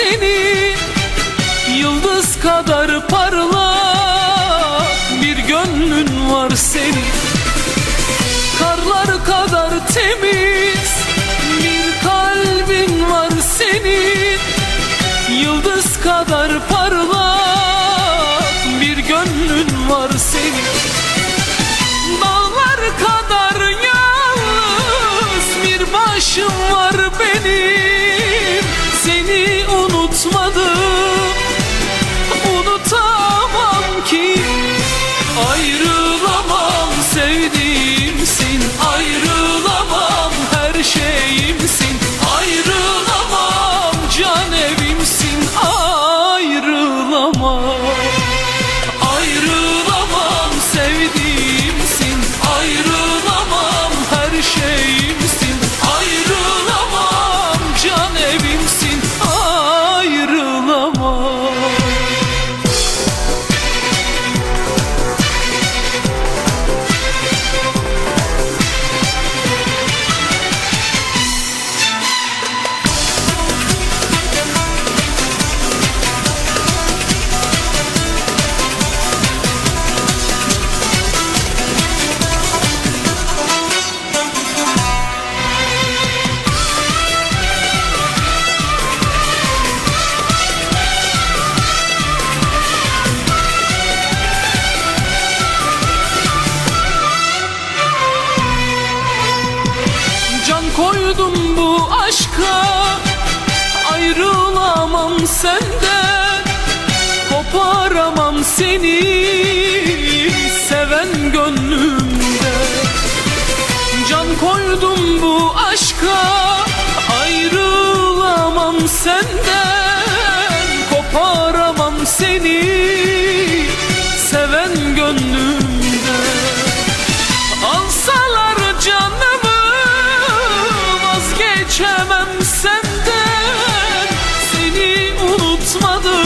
seni. Yıldız kadar parla Bir gönlün var senin. Karlar kadar temiz Bir kalbin var senin. Yıldız kadar parlak Bir gönlün var senin. Dağlar kadar yalnız Bir başım var benim Ayrılamam koydum bu aşka. Ayrılamam senden Koparamam seni. Seven gönlümde. Can koydum bu aşka Ayrılamam senden. Koparamam seni. susmadı